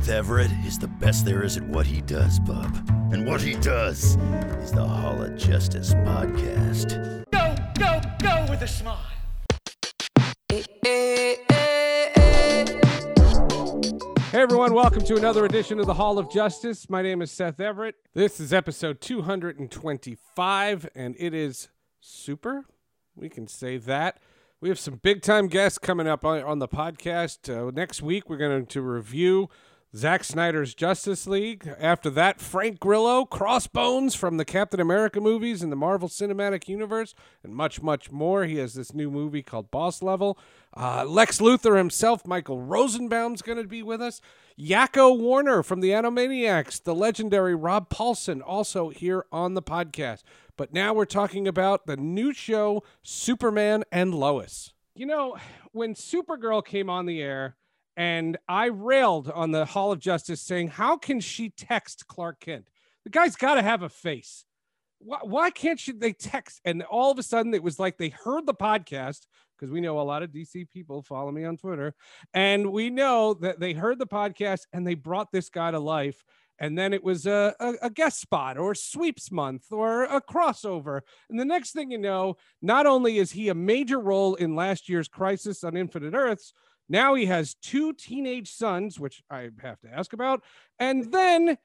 Seth Everett is the best there is at what he does, bub. And what he does is the Hall of Justice podcast. Go, go, go with a smile. Hey everyone, welcome to another edition of the Hall of Justice. My name is Seth Everett. This is episode 225, and it is super. We can say that. We have some big time guests coming up on, on the podcast. Uh, next week, we're going to review Zack Snyder's Justice League. After that, Frank Grillo, Crossbones from the Captain America movies and the Marvel Cinematic Universe, and much, much more. He has this new movie called Boss Level. Uh, Lex Luthor himself, Michael Rosenbaum's going to be with us. Yakko Warner from the Animaniacs, the legendary Rob Paulsen, also here on the podcast. But now we're talking about the new show, Superman and Lois. You know, when Supergirl came on the air, and I railed on the Hall of Justice saying, How can she text Clark Kent? The guy's got to have a face. Why, why can't she, they text? And all of a sudden, it was like they heard the podcast because we know a lot of DC people follow me on Twitter. And we know that they heard the podcast and they brought this guy to life. And then it was a, a, a guest spot or sweeps month or a crossover. And the next thing you know, not only is he a major role in last year's Crisis on Infinite Earths, now he has two teenage sons, which I have to ask about. And then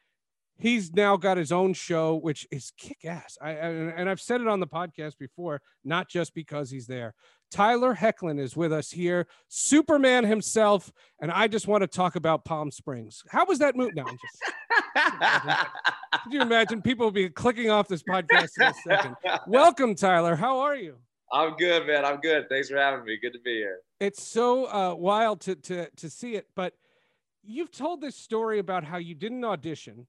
he's now got his own show, which is kick ass. I, and, and I've said it on the podcast before, not just because he's there. Tyler Hoechlin is with us here, Superman himself, and I just want to talk about Palm Springs. How was that move? Now, I'm just. Could you imagine people will be clicking off this podcast in a second? Welcome, Tyler. How are you? I'm good, man. I'm good. Thanks for having me. Good to be here. It's so uh, wild to to to see it, but you've told this story about how you didn't audition,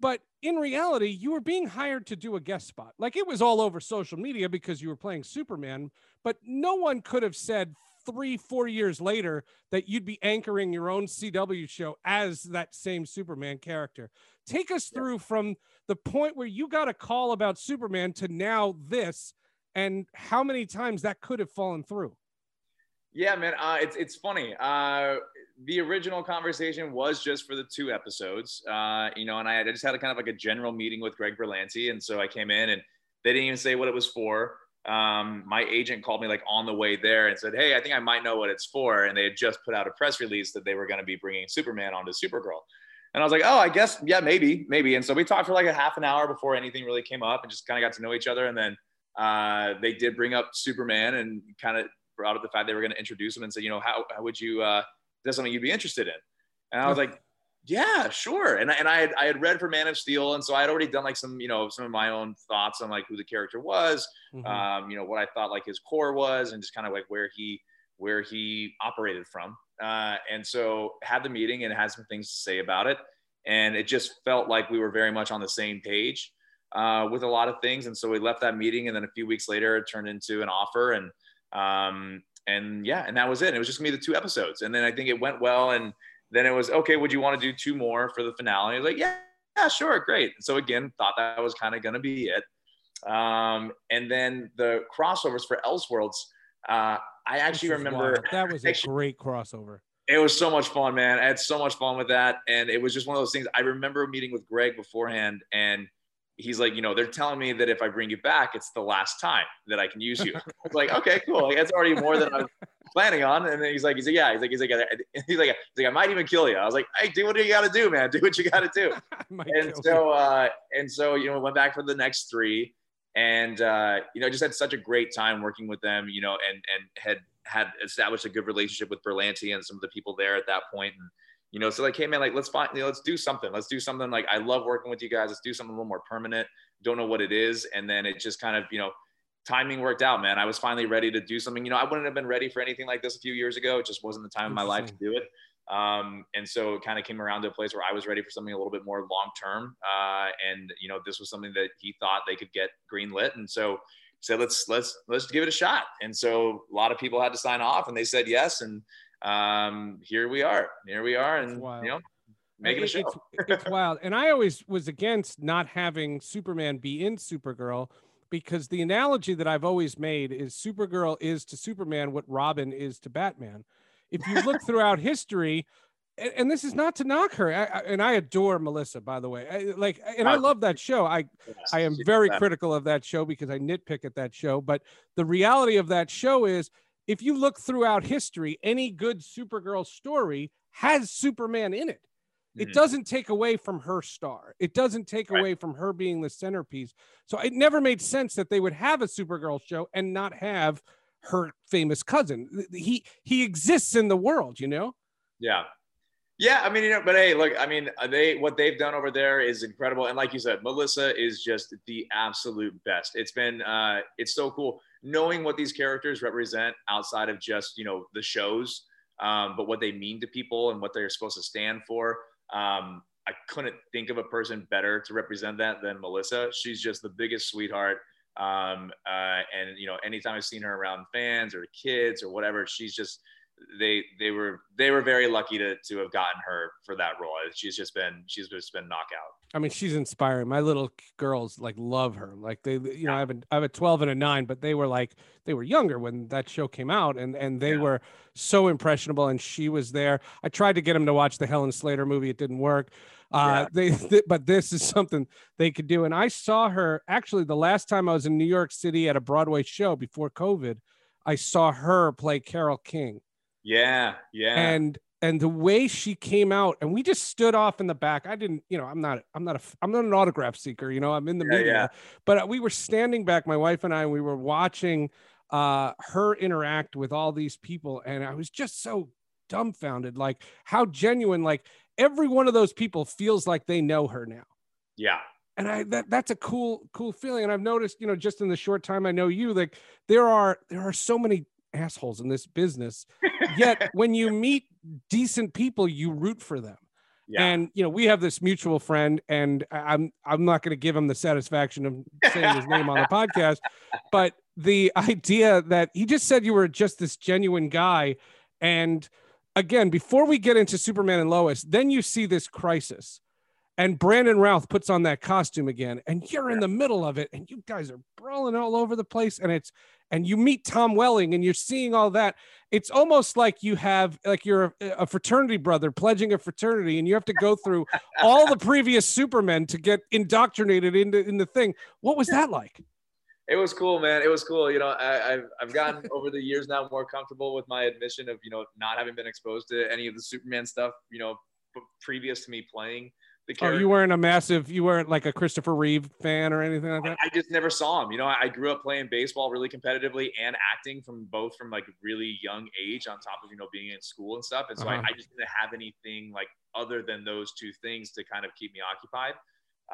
but in reality, you were being hired to do a guest spot. Like it was all over social media because you were playing Superman, but no one could have said three, four years later that you'd be anchoring your own CW show as that same Superman character. Take us through from the point where you got a call about Superman to now this, and how many times that could have fallen through. Yeah, man. Uh, it's it's funny. Uh, the original conversation was just for the two episodes, uh, you know, and I, I just had a kind of like a general meeting with Greg Berlanti, and so I came in and they didn't even say what it was for. Um, my agent called me like on the way there and said, "Hey, I think I might know what it's for," and they had just put out a press release that they were going to be bringing Superman onto Supergirl. And I was like, oh, I guess, yeah, maybe, maybe. And so we talked for like a half an hour before anything really came up and just kind of got to know each other. And then uh, they did bring up Superman and kind of brought up the fact they were going to introduce him and said, you know, how, how would you, uh, is that something you'd be interested in? And I was like, yeah, sure. And, I- and I had, I had read for Man of Steel. And so I had already done like some, you know, some of my own thoughts on like who the character was, Mhm. um, you know, what I thought like his core was and just kind of like where he, where he operated from. Uh, and so had the meeting and had some things to say about it. And it just felt like we were very much on the same page uh, with a lot of things. And so we left that meeting, and then a few weeks later, it turned into an offer, and um, and yeah, and that was it. It was just be the two episodes, and then I think it went well, and then it was okay. Would you want to do two more for the finale? I was like, yeah, yeah, sure, great. So again, thought that was kind of gonna be it. Um, and then the crossovers for Elseworlds, uh, I actually remember wild. that was a actually- great crossover. it was so much fun, man. I had so much fun with that. And it was just one of those things. I remember meeting with Greg beforehand, and he's like, you know, they're telling me that if I bring you back, it's the last time that I can use you. I was like, okay, cool. Like, that's already more than I was planning on. And then he's like, he's like, yeah, he's like, he's like, he's like, he's like, I might even kill you. I was like, hey, do what you got to do, man. Do what you got to do. And so, uh, and so, you know, went back for the next three, and uh, you know, just had such a great time working with them. You know, and and had had established a good relationship with Berlanti and some of the people there at that point, and you know, so like, hey man, like let's find, you know, let's do something. Let's do something. Like I love working with you guys. Let's do something a little more permanent. Don't know what it is, and then it just kind of, you know, timing worked out, man. I was finally ready to do something. You know, I wouldn't have been ready for anything like this a few years ago. It just wasn't the time of my life to do it. Um, and so it kind of came around to a place where I was ready for something a little bit more long term. Uh, and you know, this was something that he thought they could get green lit. And so said, let's let's let's give it a shot. And so a lot of people had to sign off, and they said yes. And um, here we are. Here we are, and you know, making a show. It's, it's wild. And I always was against not having Superman be in Supergirl because the analogy that I've always made is Supergirl is to Superman what Robin is to Batman. If you look throughout history, and, and, this is not to knock her, I, I, and I adore Melissa, by the way. I, like, and I love that show. I, I am very critical of that show because I nitpick at that show. But the reality of that show is, if you look throughout history, any good Supergirl story has Superman in it. It mm-hmm. doesn't take away from her star. It doesn't take right. away from her being the centerpiece. So it never made sense that they would have a Supergirl show and not have her famous cousin. He he exists in the world, you know. Yeah, yeah. I mean, you know, but hey, look, I mean, they what they've done over there is incredible, and like you said, Melissa is just the absolute best. It's been uh, it's so cool knowing what these characters represent outside of just you know the shows, um, but what they mean to people and what they're supposed to stand for. Um, I couldn't think of a person better to represent that than Melissa. She's just the biggest sweetheart. Um, uh, and you know, anytime I've seen her around fans or kids or whatever, she's just they they were they were very lucky to to have gotten her for that role. She's just been she's just been knockout. I mean, she's inspiring. My little girls like love her. Like they, you know, I have a I have a twelve and a nine, but they were like they were younger when that show came out, and and they yeah. were so impressionable. And she was there. I tried to get them to watch the Helen Slater movie. It didn't work. Uh, yeah. they, but this is something they could do. And I saw her actually the last time I was in New York City at a Broadway show before COVID. I saw her play Carole King. Yeah, yeah. And and the way she came out, and we just stood off in the back. I didn't, you know, I'm not, I'm not a, I'm not an autograph seeker. You know, I'm in the yeah, media, yeah. but we were standing back, my wife and I, and we were watching uh her interact with all these people, and I was just so dumbfounded, like how genuine, like every one of those people feels like they know her now. Yeah. And I that that's a cool cool feeling and I've noticed, you know, just in the short time I know you like there are there are so many assholes in this business. Yet when you meet decent people, you root for them. Yeah. And you know, we have this mutual friend, and I'm I'm not going to give him the satisfaction of saying his name on the podcast, but the idea that he just said you were just this genuine guy, and again, before we get into Superman and Lois, then you see this crisis. And Brandon Routh puts on that costume again, and you're in the middle of it, and you guys are brawling all over the place. And it's and you meet Tom Welling, and you're seeing all that. It's almost like you have like you're a, a fraternity brother pledging a fraternity, and you have to go through all the previous Supermen to get indoctrinated into in the thing. What was that like? it was cool, man. It was cool. You know, I, have I've gotten over the years now more comfortable with my admission of you know not having been exposed to any of the Superman stuff. You know, previous to me playing the character. Oh, you weren't a massive. You weren't like a Christopher Reeve fan or anything like that. I, I just never saw him. You know, I, I, grew up playing baseball really competitively and acting from both from like really young age, on top of you know being in school and stuff. And so uh-huh. I, I just didn't have anything like other than those two things to kind of keep me occupied.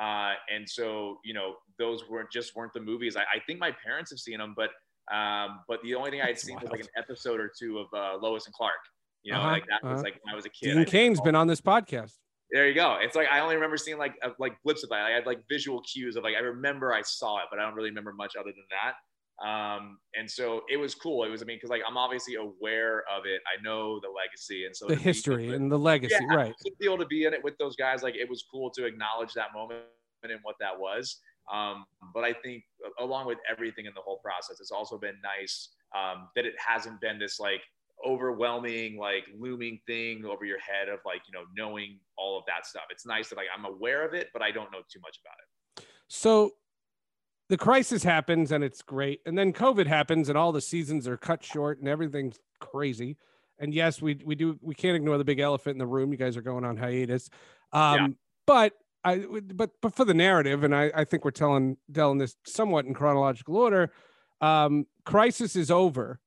Uh, and so, you know, those weren't just weren't the movies. I, I think my parents have seen them, but um, but the only thing I'd seen wild. was like an episode or two of uh, Lois and Clark. You know, uh-huh, like that uh-huh. was like when I was a kid. Dean Cain's been on this podcast. There you go. It's like I only remember seeing like uh, like blips of that. I had like visual cues of like I remember I saw it, but I don't really remember much other than that. Um, and so it was cool. It was, I mean, because like I'm obviously aware of it. I know the legacy, and so the history and the legacy, yeah, right? To be able to be in it with those guys, like it was cool to acknowledge that moment and what that was. Um, but I think along with everything in the whole process, it's also been nice um, that it hasn't been this like overwhelming, like looming thing over your head of like you know knowing all of that stuff. It's nice that like I'm aware of it, but I don't know too much about it. So the crisis happens and it's great. And then COVID happens and all the seasons are cut short and everything's crazy. And yes, we we do we can't ignore the big elephant in the room. You guys are going on hiatus. Um, yeah. but I but but for the narrative, and I, I think we're telling telling this somewhat in chronological order. Um, crisis is over.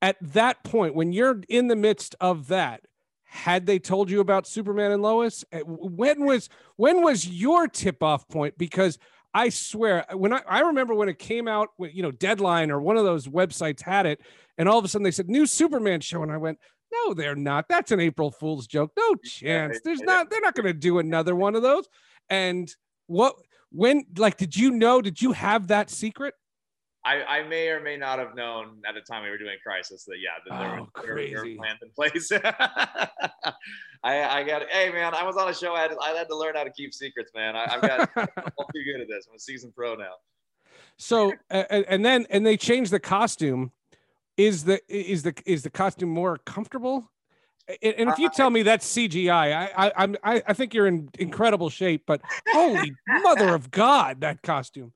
At that point, when you're in the midst of that, had they told you about Superman and Lois? Uh, when was when was your tip off point? Because I swear, when I, I remember when it came out, you know, Deadline or one of those websites had it, and all of a sudden they said new Superman show, and I went, no, they're not. That's an April Fool's joke. No chance. There's not. They're not going to do another one of those. And what? When? Like, did you know? Did you have that secret? I, I may or may not have known at the time we were doing Crisis that yeah, that there, Oh, were, there, were crazy. plans in place. I I got hey man, I was on a show. I had, I had to learn how to keep secrets, man. I, I've got I'm too good at this. I'm a seasoned pro now. So and and then and they changed the costume. Is the is the is the costume more comfortable? And and if you tell me that's CGI, I I I'm I, I think you're in incredible shape. But holy mother of God, that costume!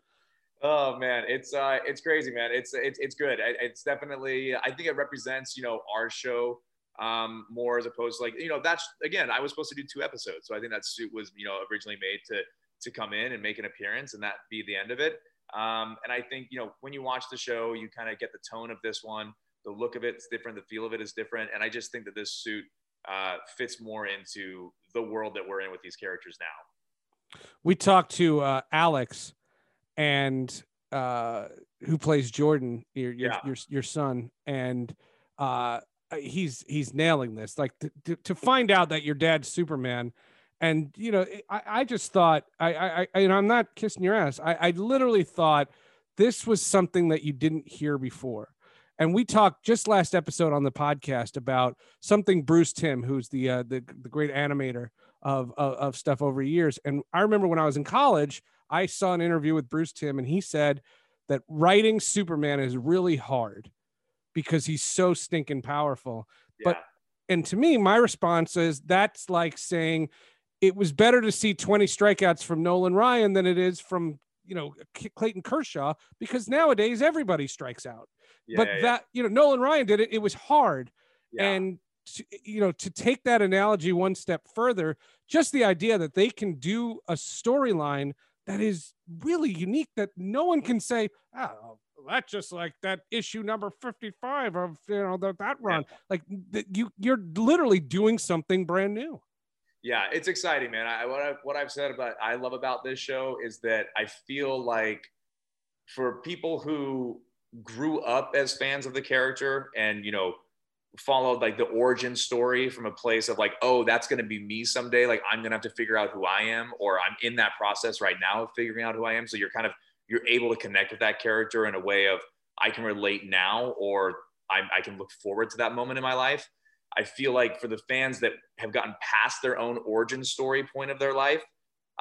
Oh man, it's uh, it's crazy, man. It's it's it's good. It's definitely. I think it represents you know our show um more as opposed to like you know that's again I was supposed to do two episodes, so I think that suit was you know originally made to to come in and make an appearance and that be the end of it. Um, and I think you know when you watch the show, you kind of get the tone of this one. The look of it's different. The feel of it is different. And I just think that this suit uh, fits more into the world that we're in with these characters now. We talked to uh, Alex, and uh, who plays Jordan, your your Yeah. your, your son, and uh, he's he's nailing this. Like to, to, to find out that your dad's Superman, and you know, I, I just thought I I, I and I'm not kissing your ass. I, I literally thought this was something that you didn't hear before. And we talked just last episode on the podcast about something Bruce Timm, who's the uh, the the great animator of, of of stuff over years. And I remember when I was in college, I saw an interview with Bruce Timm, and he said that writing Superman is really hard because he's so stinking powerful. But- And to me, my response is that's like saying it was better to see 20 strikeouts from Nolan Ryan than it is from you know Clayton Kershaw because nowadays everybody strikes out. yeah, but yeah, yeah. that you know Nolan Ryan did it. It was hard Yeah. and to, you know to take that analogy one step further just the idea that they can do a storyline that is really unique that no one can say oh that's just like that issue number 55 of you know that, that run. Like th- you you're literally doing something brand new. Yeah it's exciting man. I, what, I, what i've said about i love about this show is that i feel like for people who grew up as fans of the character and you know followed like the origin story from a place of like oh that's going to be me someday like i'm going to have to figure out who i am or i'm in that process right now of figuring out who i am. So you're kind of you're able to connect with that character in a way of i can relate now or I, I can look forward to that moment in my life. I feel like for the fans that have gotten past their own origin story point of their life,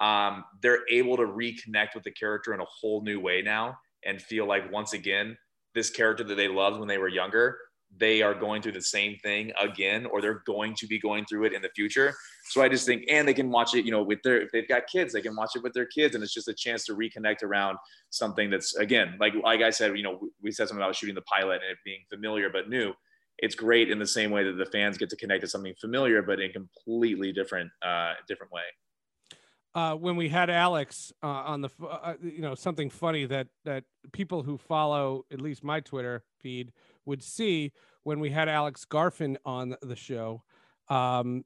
um, they're able to reconnect with the character in a whole new way now and feel like once again, this character that they loved when they were younger, they are going through the same thing again, or they're going to be going through it in the future. So I just think, and they can watch it, you know, with their if they've got kids, they can watch it with their kids, and it's just a chance to reconnect around something that's again, like like I said, you know, we said something about shooting the pilot and it being familiar but new it's great in the same way that the fans get to connect to something familiar, but in completely different, uh, different way. uh, when we had Alex uh, on the, uh, you know, something funny that that people who follow at least my Twitter feed would see when we had Alex Garfin on the show. Um,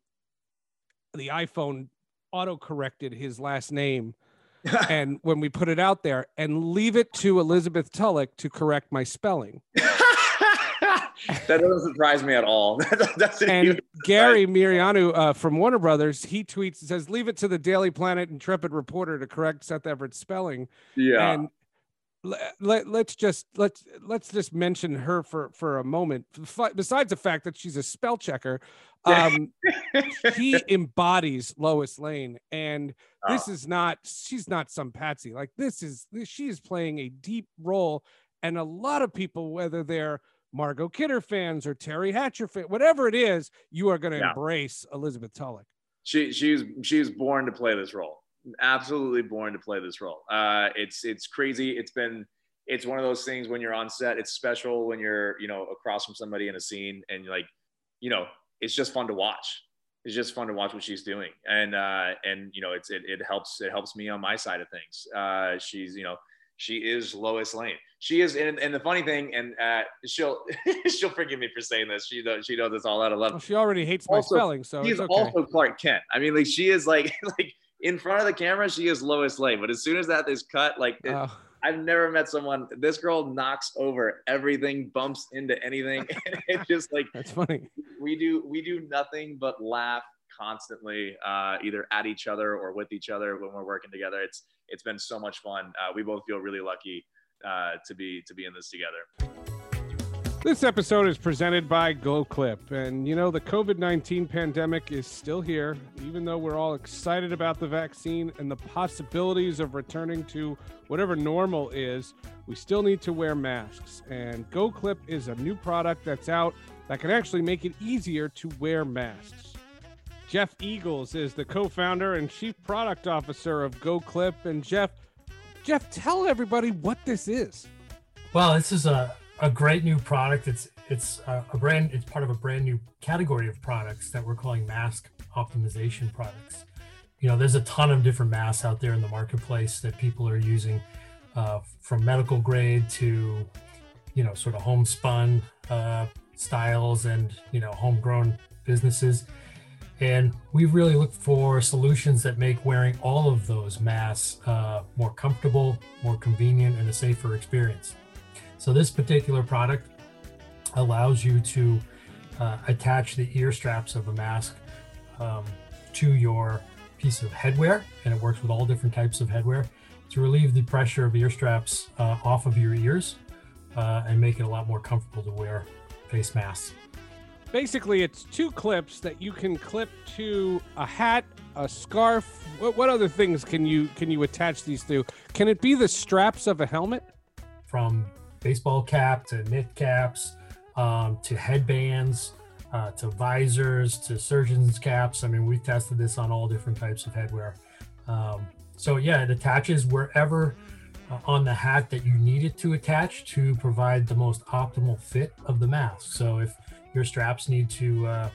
the iPhone auto corrected his last name, and when we put it out there, and leave it to Elizabeth Tulloch to correct my spelling. that doesn't surprise me at all. And Gary Miereanu uh, from Warner Brothers, he tweets and says, "Leave it to the Daily Planet intrepid reporter to correct Seth Everett's spelling." yeah, And let, let, let's just let's let's just mention her for for a moment. Besides the fact that she's a spell checker, um, she embodies Lois Lane, and this is not she's not some patsy. Like this is she is playing a deep role, and a lot of people, whether they're Margot Kidder fans or Teri Hatcher fan, whatever it is, you are going to Yeah. embrace Elizabeth Tulloch. she she's she's born to play this role. Absolutely born to play this role. Uh, it's it's crazy. It's been it's one of those things when you're on set. It's special when you're you know across from somebody in a scene and like, you know, it's just fun to watch. It's just fun to watch what she's doing, and uh, and you know, it's it, it helps it helps me on my side of things. Uh, she's you know she is Lois Lane. She is, and, and the funny thing, and uh, she'll she'll forgive me for saying this. She knows she knows this all out of love. Well, she already hates my spelling, so She's okay. also Clark Kent. I mean, like she is like like in front of the camera, she is Lois Lane. But as soon as that is cut, like it- Oh, I've never met someone. This girl knocks over everything, bumps into anything. it's just like that's funny. we do we do nothing but laugh constantly, uh, either at each other or with each other when we're working together. It's it's been so much fun. Uh, we both feel really lucky uh, to be to be in this together. This episode is presented by GoClip. And you know, the COVID 19 pandemic is still here, even though we're all excited about the vaccine and the possibilities of returning to whatever normal is. We still need to wear masks. And GoClip is a new product that's out that can actually make it easier to wear masks. Jeff Eagles is the co founder and chief product officer of GoClip. And Jeff, Jeff, tell everybody what this is. Well, this is a, a great new product. It's it's a, a brand. It's part of a brand new category of products that we're calling mask optimization products. You know, there's a ton of different masks out there in the marketplace that people are using, uh, from medical grade to, you know, sort of homespun uh, styles and you know homegrown businesses. And we've really looked for solutions that make wearing all of those masks uh, more comfortable, more convenient, and a safer experience. So this particular product allows you to uh, attach the ear straps of a mask um, to your piece of headwear, and it works with all different types of headwear to relieve the pressure of ear straps uh, off of your ears uh, and make it a lot more comfortable to wear face masks. basically it's two clips that you can clip to a hat a scarf what, what other things can you can you attach these to can it be the straps of a helmet from baseball cap to knit caps um, to headbands uh, to visors to surgeon's caps. I mean, we've tested this on all different types of headwear. Um, so, yeah, it attaches wherever uh, on the hat that you need it to attach to provide the most optimal fit of the mask. So, if your straps need to uh,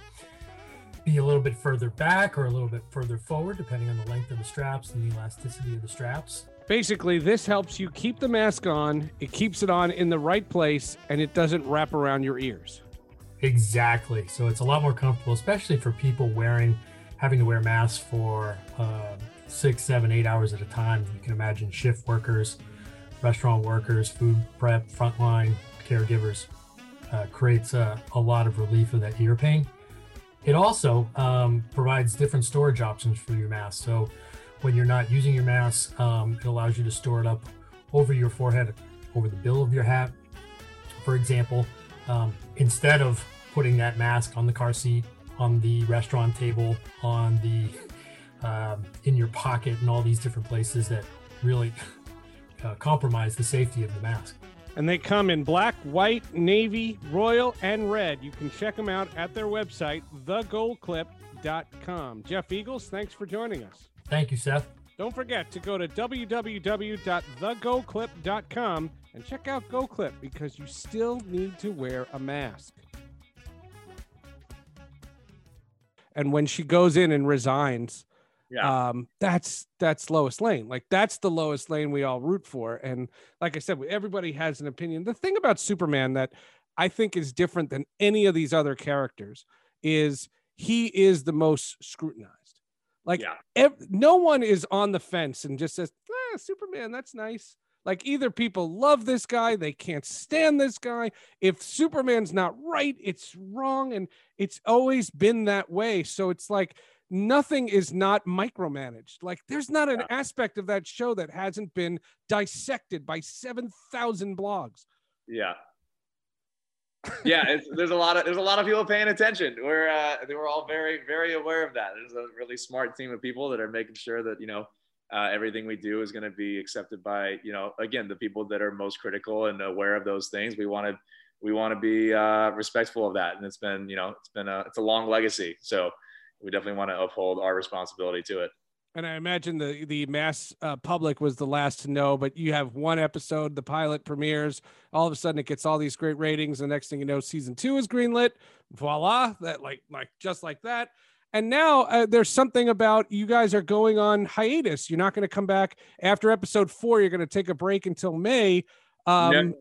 be a little bit further back or a little bit further forward, depending on the length of the straps and the elasticity of the straps, basically this helps you keep the mask on it keeps it on in the right place and it doesn't wrap around your ears Exactly. So it's a lot more comfortable, especially for people wearing, having to wear masks for uh, six, seven, eight hours at a time. You can imagine shift workers, restaurant workers, food prep, frontline caregivers. Uh, creates a, a lot of relief of that ear pain. It also um, provides different storage options for your mask. So when you're not using your mask, um, it allows you to store it up over your forehead, over the bill of your hat, for example um, instead of putting that mask on the car seat, on the restaurant table, on the um, in your pocket, and all these different places that really uh, compromise the safety of the mask. and they come in black white navy royal and red. You can check them out at their website thegoclip.com jeff eagles thanks for joining us Thank you, Seth. Don't forget to go to www.thegoclip.com and check out GoClip because you still need to wear a mask. And when she goes in and resigns, Yeah. um, that's that's Lois Lane. Like that's the Lois Lane we all root for. And like I said, everybody has an opinion. The thing about Superman that I think is different than any of these other characters is he is the most scrutinized. Like Yeah. ev- no one is on the fence and just says, ah, Superman, that's nice. Like either people love this guy, they can't stand this guy. If Superman's not right, it's wrong. And it's always been that way. So it's like nothing is not micromanaged. Like there's not an aspect of that show that hasn't been dissected by 7,000 blogs. Yeah. Yeah, there's a lot of there's a lot of people paying attention. We're uh, they were all very very aware of that. There's a really smart team of people that are making sure that you know uh, everything we do is going to be accepted by you know again the people that are most critical and aware of those things. We want to we want to be uh, respectful of that, and it's been you know it's been a it's a long legacy. So we definitely want to uphold our responsibility to it. And I imagine the the mass uh, public was the last to know, but you have one episode, the pilot premieres. All of a sudden, it gets all these great ratings. The next thing you know, season two is greenlit. Voila! That like like just like that. And now uh, there's something about you guys are going on hiatus. You're not going to come back after episode four. You're going to take a break until May. Um, no,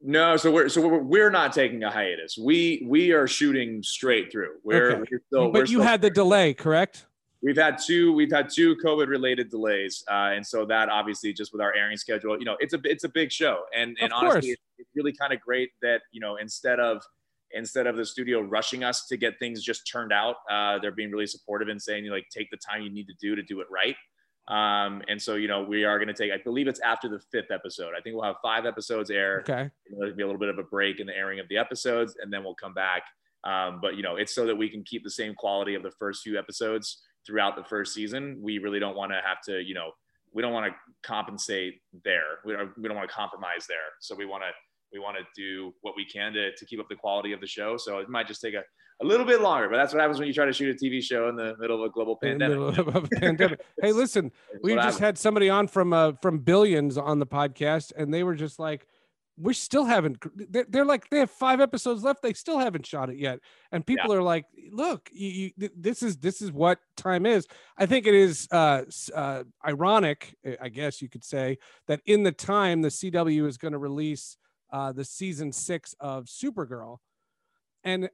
no, so we're so we're, we're not taking a hiatus. We we are shooting straight through. We're, Okay. we're still, but we're you had the delay, correct? We've had two. We've had two COVID related delays, uh, and so that obviously just with our airing schedule, you know, it's a it's a big show, and and Of honestly, it's, it's really kind of great that you know instead of instead of the studio rushing us to get things just turned out, uh, they're being really supportive and saying you like take the time you need to do to do it right. Um, and so you know we are going to take. I believe it's after the fifth episode. I think we'll have five episodes air. Okay. There'll be a little bit of a break in the airing of the episodes, and then we'll come back. Um, but you know, it's so that we can keep the same quality of the first few episodes throughout the first season. We really don't want to have to, you know, we don't want to compensate there. We don't, we don't want to compromise there. So we want to we want to do what we can to, to keep up the quality of the show. So it might just take a, a little bit longer, but that's what happens when you try to shoot a TV show in the middle of a global pandemic. a pandemic. Hey, listen, we just happens. had somebody on from uh from Billions on the podcast, and they were just like, "We still haven't." They're, they're like, they have five episodes left. They still haven't shot it yet, and people are like, "Look, you, you, this is this is what time is." I think it is uh, uh, ironic, I guess you could say, that in the time the CW is going to release uh, the season six of Supergirl, and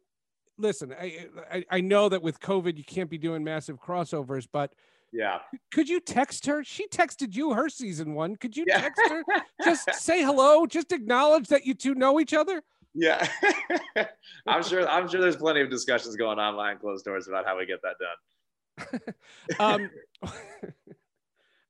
listen, I, I I know that with COVID you can't be doing massive crossovers, but yeah. could you text her? She texted you her season one. Could you Yeah. text her? Just say hello. Just acknowledge that you two know each other. Yeah. I'm sure I'm sure there's plenty of discussions going on behind closed doors about how we get that done. Um,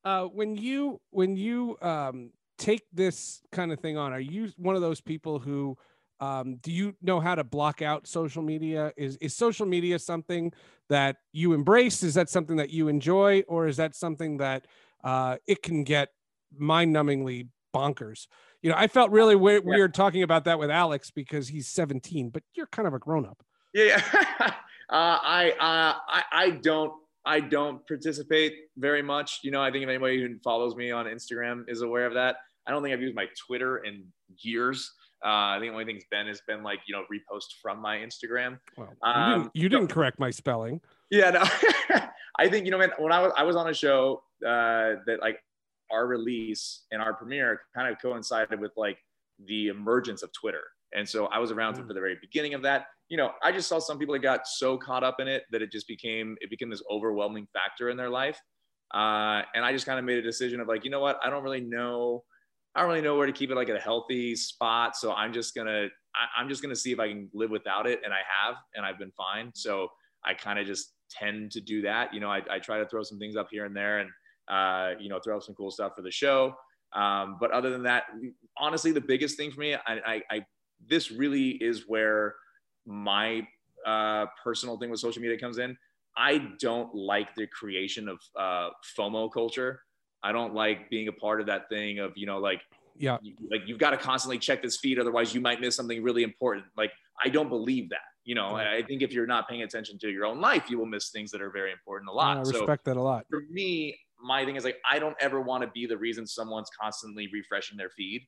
uh, when you when you um, take this kind of thing on, are you one of those people who um, do you know how to block out social media? Is is social media something that you embrace? Is that something that you enjoy, or is that something that uh, it can get mind-numbingly bonkers? You know, I felt really we- weird talking about that with Alex because he's 17, but you're kind of a grown-up. Yeah, yeah. uh, I, uh, I I don't I don't participate very much. You know, I think if anybody who follows me on Instagram is aware of that. I don't think I've used my Twitter in years. Uh, I think the only thing's been has been like you know repost from my Instagram. Well, you Um, didn't, you didn't correct my spelling. Yeah, no. I think you know, man. When I was I was on a show uh, that like our release and our premiere kind of coincided with like the emergence of Twitter, and so I was around Mm. for the very beginning of that. You know, I just saw some people that got so caught up in it that it just became it became this overwhelming factor in their life, uh, and I just kind of made a decision of like, you know what, I don't really know. I don't really know where to keep it like at a healthy spot. So I'm just gonna I, I'm just gonna see if I can live without it, and I have, and I've been fine. So I kind of just tend to do that. You know, I, I try to throw some things up here and there, and uh, you know, throw up some cool stuff for the show. Um, but other than that, honestly, the biggest thing for me, I, I, I this really is where my uh, personal thing with social media comes in. I don't like the creation of uh, FOMO culture. I don't like being a part of that thing of you know like Yeah. you- like you've got to constantly check this feed otherwise you might miss something really important like i don't believe that you know i think if you're not paying attention to your own life you will miss things that are very important a lot I so respect that a lot. for me my thing is like i don't ever want to be the reason someone's constantly refreshing their feed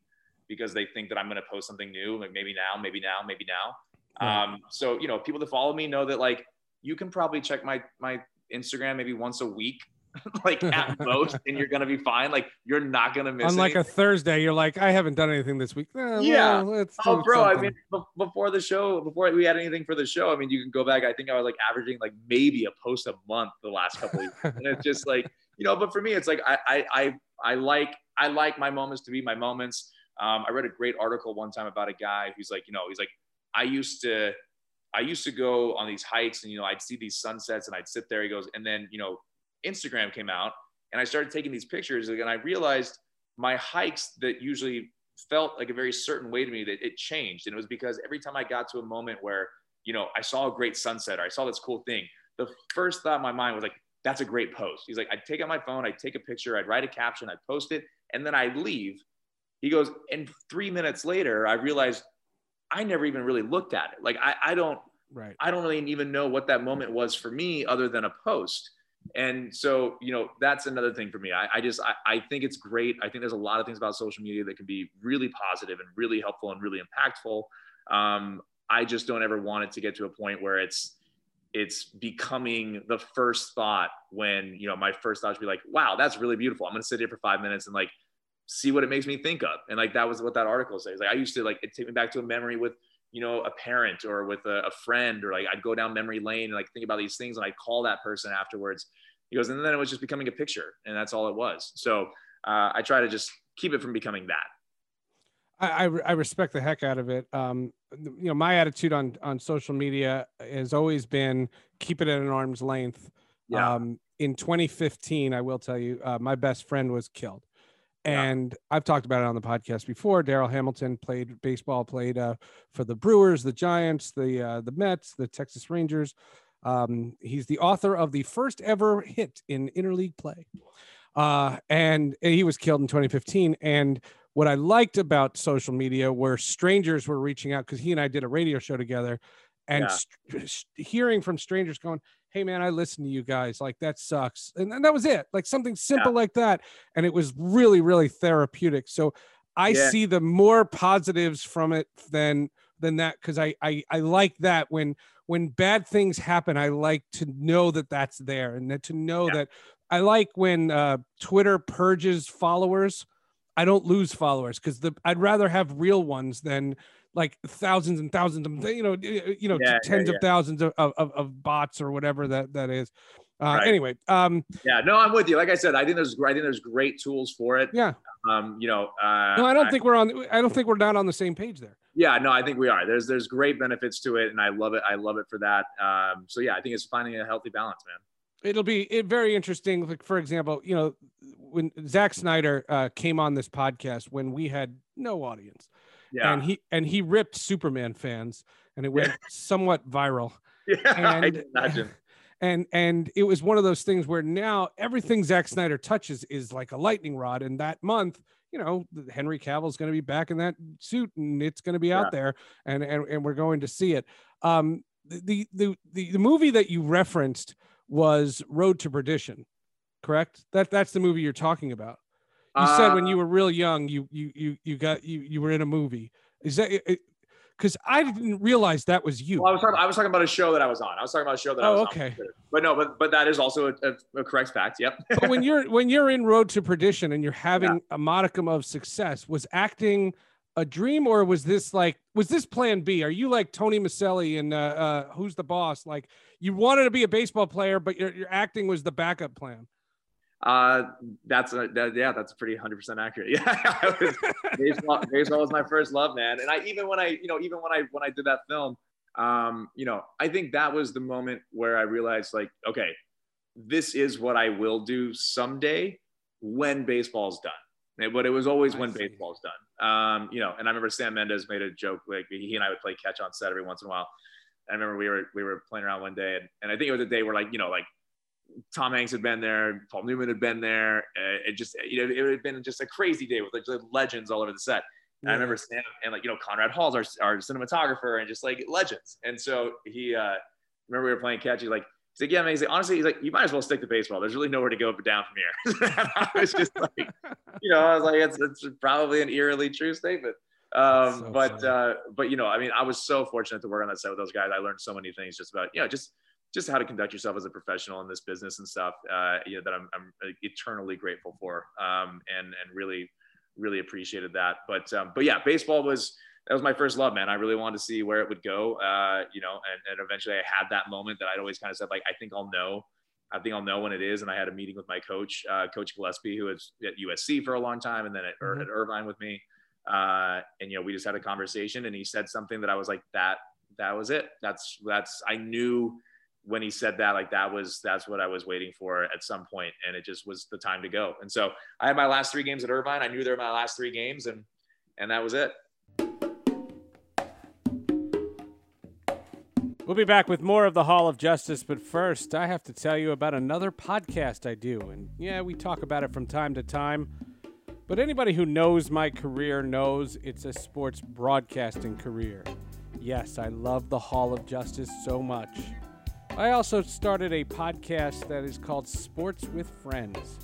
because they think that i'm going to post something new like maybe now maybe now maybe now Right. um, so you know people that follow me know that like you can probably check my my instagram maybe once a week like at most and you're gonna be fine like you're not gonna miss Unlike a anything. Thursday, you're like, I haven't done anything this week. Eh, Yeah. well, Oh, bro! I mean, be- before the show, before we had anything for the show, I mean, you can go back. I think I was like averaging like maybe a post a month the last couple of years, and it's just like you know. But for me, it's like I I I, I like I like my moments to be my moments. Um, I read a great article one time about a guy who's like, you know, he's like, I used to I used to go on these hikes, and you know, I'd see these sunsets, and I'd sit there. He goes, and then you know, Instagram came out, and I started taking these pictures, and I realized my hikes that usually felt like a very certain way to me that it changed. And it was because every time I got to a moment where, you know, I saw a great sunset or I saw this cool thing, the first thought in my mind was like, that's a great post. He's like, I'd take out my phone, I'd take a picture, I'd write a caption, I'd post it, and then I'd leave. He goes, and three minutes later, I realized I never even really looked at it. Like I, I don't, right. I don't really even know what that moment was for me other than a post. And so, you know, that's another thing for me. I, I just, I, I think it's great. I think there's a lot of things about social media that can be really positive and really helpful and really impactful. Um, I just don't ever want it to get to a point where it's, it's becoming the first thought when you know my first thought should be like wow that's really beautiful i'm gonna sit here for five minutes and like see what it makes me think of and like that was what that article says like i used to like it take me back to a memory with you know a parent or with a, a friend or like i'd go down memory lane and like think about these things and i'd call that person afterwards he goes and then it was just becoming a picture and that's all it was so uh, i try to just keep it from becoming that I, I respect the heck out of it. Um, you know, my attitude on on social media has always been keep it at an arm's length. Yeah. Um, in 2015, I will tell you, uh, my best friend was killed, and I've talked about it on the podcast before. Darryl Hamilton played baseball, played uh, for the Brewers, the Giants, the uh, the Mets, the Texas Rangers. Um, he's the author of the first ever hit in interleague play, uh, and he was killed in 2015. And what I liked about social media where strangers were reaching out because he and I did a radio show together and Yeah. st- hearing from strangers going, Hey man, I listen to you guys. Like that sucks. And, and that was it. Like something simple like that. And it was really, really therapeutic. So I Yeah. see the more positives from it than than that because I, I I like that when when bad things happen, I like to know that that's there and that to know Yeah. that I like when uh, Twitter purges followers. I don't lose followers because the I'd rather have real ones than like thousands and thousands of you know you know Yeah, yeah, tens yeah. of thousands of, of, of bots or whatever that that is. Uh, Right. Anyway, um, yeah no i'm with you like i said i think there's i think there's great tools for it yeah, um you know uh no, I don't think we're on. I don't think we're not on the same page there. yeah no i think we are there's there's great benefits to it and i love it i love it for that um so yeah i think it's finding a healthy balance man It'll be it, very interesting. Like for example, you know, when Zack Snyder uh, came on this podcast when we had no audience, yeah and he and he ripped Superman fans, and it went somewhat viral. yeah i and can imagine and and it was one of those things where now everything Zack Snyder touches is like a lightning rod. And that month, you know, Henry Cavill's going to be back in that suit, and it's going to be out there, and, and and we're going to see it. Um, the the the the movie that you referenced was Road to Perdition, correct? That that's the movie you're talking about. You said when Uh, you were real young, you you you you got you you were in a movie. Is that? Because I didn't realize that was you. Well, I was talking. I was talking about a show that I was on. I was talking about a show that I Oh, was on. okay. But no, but but that is also a, a, a correct fact. Yep. but when you're when you're in road to perdition and you're having a modicum of success was acting a dream or was this like was this plan b are you like tony micelli and uh, uh who's the boss like you wanted to be a baseball player but your, your acting was the backup plan Uh, that's a, that, yeah, that's pretty hundred percent accurate. Yeah, was, baseball, baseball was my first love, man. And I even when I you know even when I when I did that film, um, you know, I think that was the moment where I realized like, okay, this is what I will do someday when baseball's done. But it was always I when see. baseball's done. Um, you know, and I remember Sam Mendes made a joke like he and I would play catch on set every once in a while. I remember we were we were playing around one day, and, and I think it was a day where like you know like Tom Hanks had been there, Paul Newman had been there. Uh, it just you know it had been just a crazy day with like legends all over the set. And I remember Sam and like you know Conrad Hall's our, our cinematographer and just like legends. And so he uh remember we were playing catch. He's like he's like yeah man. He's like honestly he's like you might as well stick to baseball. There's really nowhere to go but down from here. I was just like you know I was like it's it's probably an eerily true statement. Um, So but funny. uh, but you know I mean I was so fortunate to work on that set with those guys. I learned so many things just about you know just just how to conduct yourself as a professional in this business and stuff. Uh, you know that I'm, I'm eternally grateful for, um, and and really really appreciated that. But um, but yeah, baseball was that was my first love, man. I really wanted to see where it would go, uh, you know, and, and eventually I had that moment that I'd always kind of said like I think I'll know. I think I'll know when it is. And I had a meeting with my coach, uh, Coach Gillespie, who was at USC for a long time, and then at, Mhm. at Irvine with me. Uh, and you know, we just had a conversation, and he said something that I was like, that that was it. That's that's I knew when he said that like that was that's what I was waiting for at some point, and it just was the time to go. And so I had my last three games at Irvine. I knew they were my last three games, and and that was it. We'll be back with more of the Hall of Justice, but first, I have to tell you about another podcast I do. And yeah, we talk about it from time to time. But anybody who knows my career knows it's a sports broadcasting career. Yes, I love the Hall of Justice so much. I also started a podcast that is called Sports with Friends.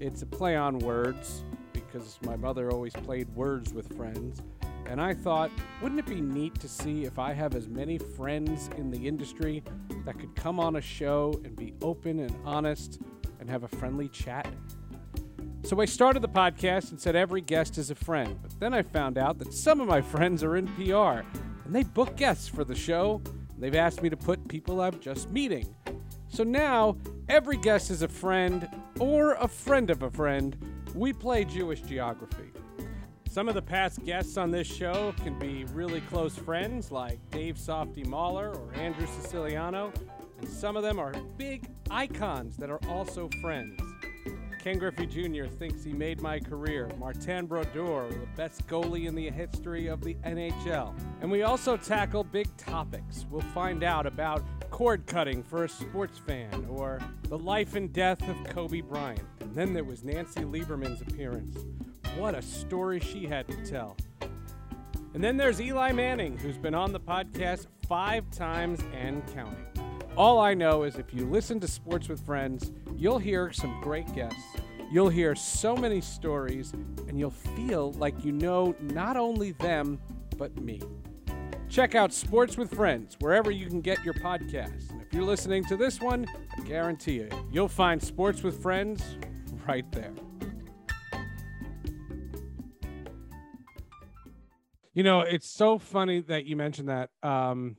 It's a play on words because my mother always played words with friends. and I thought, wouldn't it be neat to see if I have as many friends in the industry that could come on a show and be open and honest and have a friendly chat? So I started the podcast and said every guest is a friend. But then I found out that some of my friends are in PR and they book guests for the show. They've asked me to put people I'm just meeting. So now every guest is a friend or a friend of a friend. We play Jewish geography. Some of the past guests on this show can be really close friends like Dave Softy Mahler or Andrew Siciliano, and some of them are big icons that are also friends. Ken Griffey Jr. thinks he made my career. Martin Brodeur, the best goalie in the history of the NHL. And we also tackle big topics. We'll find out about cord cutting for a sports fan or the life and death of Kobe Bryant. And then there was Nancy Lieberman's appearance. What a story she had to tell. And then there's Eli Manning, who's been on the podcast five times and counting. All I know is if you listen to Sports with Friends, you'll hear some great guests. You'll hear so many stories, and you'll feel like you know not only them, but me. Check out Sports with Friends wherever you can get your podcasts. And if you're listening to this one, I guarantee you, you'll find Sports with Friends right there. You know, it's so funny that you mentioned that um,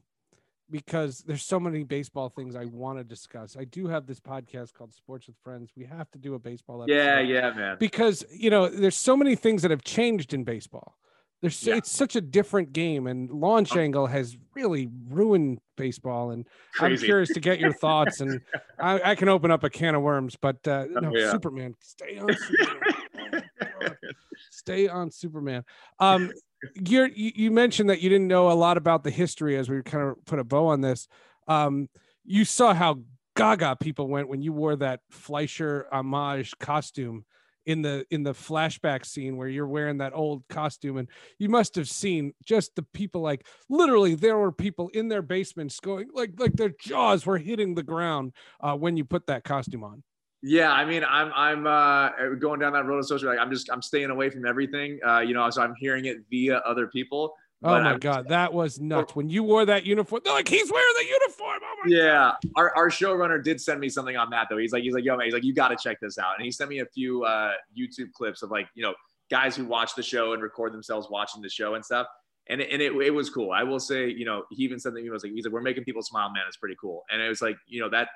because there's so many baseball things I want to discuss. I do have this podcast called Sports with Friends. We have to do a baseball episode. Yeah, yeah, man. Because, you know, there's so many things that have changed in baseball. There's Yeah. it's such a different game and launch angle has really ruined baseball and Crazy. I'm curious to get your thoughts and I, I can open up a can of worms but uh no Oh, yeah. Superman stay on Superman. Oh, stay on Superman. Um you're, you you mentioned that you didn't know a lot about the history as we kind of put a bow on this. Um you saw how gaga people went when you wore that Fleischer homage costume in the in the flashback scene where you're wearing that old costume and you must have seen just the people like literally there were people in their basements going like like their jaws were hitting the ground uh, when you put that costume on Yeah, I mean, I'm I'm uh, going down that road of social. Like, I'm just I'm staying away from everything. Uh, you know, so I'm hearing it via other people. oh my I'm- god that was nuts when you wore that uniform they're like he's wearing the uniform oh my Yeah, our, our showrunner did send me something on that though. He's like, he's like, yo, man, he's like, you got to check this out. And he sent me a few uh, YouTube clips of like, you know, guys who watch the show and record themselves watching the show and stuff. And it, and it, it was cool. I will say, you know, he even said that he was like, he's like, we're making people smile, man. It's pretty cool. And it was like, you know, that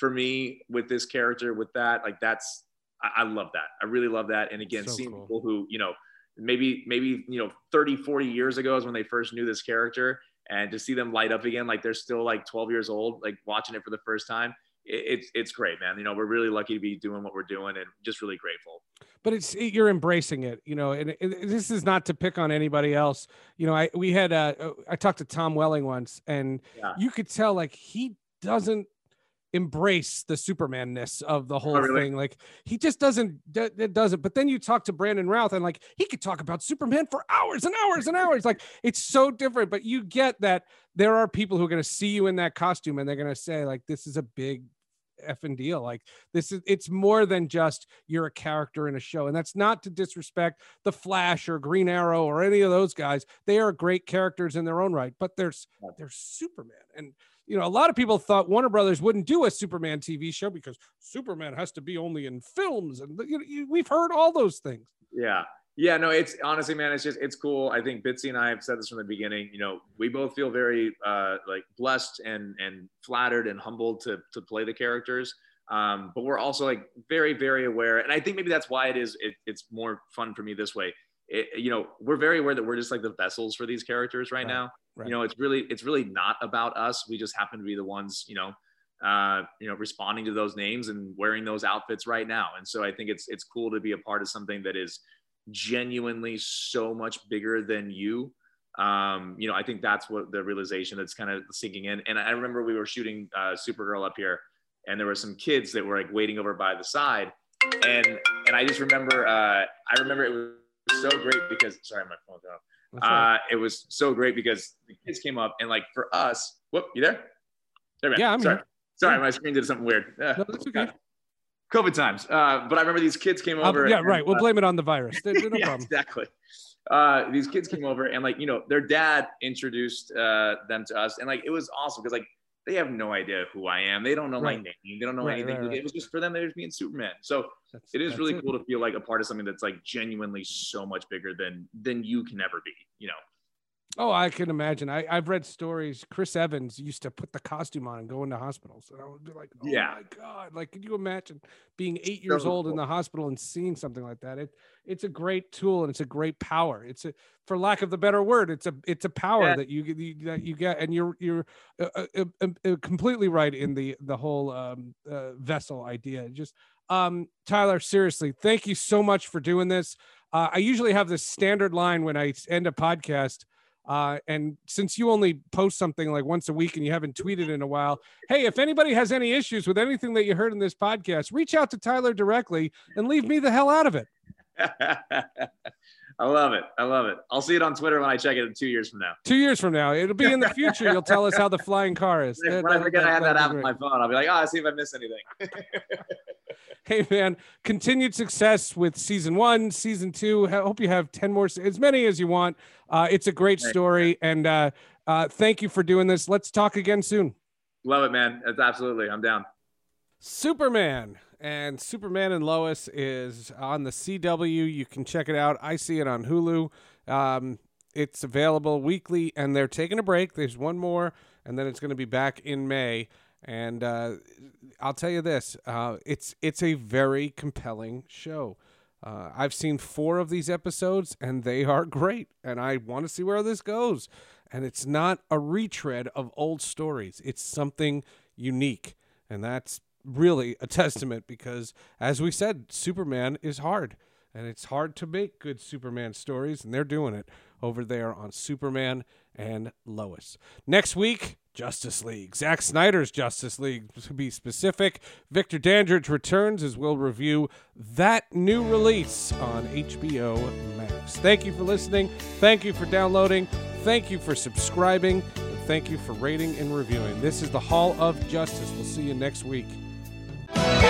for me with this character, with that, like that's, I, I love that. I really love that. And again, So seeing cool. people who, you know, maybe, maybe, you know, 30, 40 years ago is when they first knew this character and to see them light up again, like they're still like 12 years old, like watching it for the first time. It's, it's great, man. You know, we're really lucky to be doing what we're doing and just really grateful. but it's you're embracing it you know and it, this is not to pick on anybody else you know i we had uh i talked to tom welling once and Yeah. you could tell like he doesn't embrace the supermanness of the oh, whole Oh, really? thing like he just doesn't it doesn't but then you talk to brandon routh and like he could talk about superman for hours and hours and hours like it's so different but you get that there are people who are going to see you in that costume and they're going to say like this is a big effing deal like this is it's more than just you're a character in a show and that's not to disrespect the flash or green arrow or any of those guys they are great characters in their own right but there's there's superman and you know a lot of people thought warner brothers wouldn't do a superman tv show because superman has to be only in films and you know, you, we've heard all those things Yeah. Yeah, no, it's honestly, man, it's just it's cool. I think Bitsie and I have said this from the beginning. You know, we both feel very uh, like blessed and and flattered and humbled to to play the characters. Um, but we're also like very very aware, and I think maybe that's why it is. It, it's more fun for me this way. It, you know, we're very aware that we're just like the vessels for these characters right, Right, now. Right. You know, it's really it's really not about us. We just happen to be the ones. You know. Uh, you know, responding to those names and wearing those outfits right now, and so I think it's it's cool to be a part of something that is genuinely so much bigger than you um you know i think that's what the realization that's kind of sinking in and i remember we were shooting uh supergirl up here and there were some kids that were like waiting over by the side and and i just remember uh i remember it was so great because sorry my phone's off right. uh it was so great because the kids came up and like for us whoop you there there. Yeah, I'm sorry here. sorry Yeah. my screen did something weird Uh, No, that's okay. COVID times. Uh, but I remember these kids came Uh, over. yeah, and, right. We'll uh, blame it on the virus. There- no yeah, problem. exactly. Uh, these kids came over and like you know their dad introduced uh, them to us and like it was awesome because like they have no idea who I am. They don't know Right. my name. They don't know Right, anything. right. It was just for them. They were just being Superman. So That's- it is really it. cool to feel like a part of something that's like genuinely so much bigger than than you can ever be. You know. Oh, I can imagine. I, I've read stories. Chris Evans used to put the costume on and go into hospitals. And I would be like, oh Yeah. my God. Like, can you imagine being eight years old in the hospital and seeing something like that? It it's a great tool and it's a great power. It's a for lack of the better word, it's a it's a power Yeah. that you get you- that you get and you're you're uh, uh, uh, uh, uh, completely right in the the whole um, uh, vessel idea. Just um Tyler, seriously, thank you so much for doing this. Uh, I usually have this standard line when I end a podcast. Uh, and since you only post something like once a week and you haven't tweeted in a while, hey, if anybody has any issues with anything that you heard in this podcast, reach out to Tyler directly and leave me the hell out of it. I love it. I love it. I'll see it on Twitter when I check it in two years from now. Two years from now, it'll be in the future. You'll tell us how the flying car is. When I- That- I that- I have that app on my phone, I'll be like, oh, see if I miss anything. hey man continued success with season one season two i hope you have 10 more as many as you want uh, it's a great Thanks, story and uh, uh, thank you for doing this let's talk again soon love it, man. It's absolutely. I'm down. superman and superman and lois is on the cw you can check it out i see it on hulu um, it's available weekly and they're taking a break there's one more and then it's going to be back in may and uh, I'll tell you this: uh, it's it's a very compelling show. Uh, I've seen four of these episodes, and they are great. And I want to see where this goes. And it's not a retread of old stories; it's something unique, and that's really a testament because, as we said, Superman is hard, and it's hard to make good Superman stories, and they're doing it over there on Superman and Lois. Next week, Justice League. Zack Snyder's Justice League, to be specific. Victor Dandridge returns as we'll review that new release on HBO Max. Thank you for listening. Thank you for downloading. Thank you for subscribing. And thank you for rating and reviewing. This is the Hall of Justice. We'll see you next week. Bye.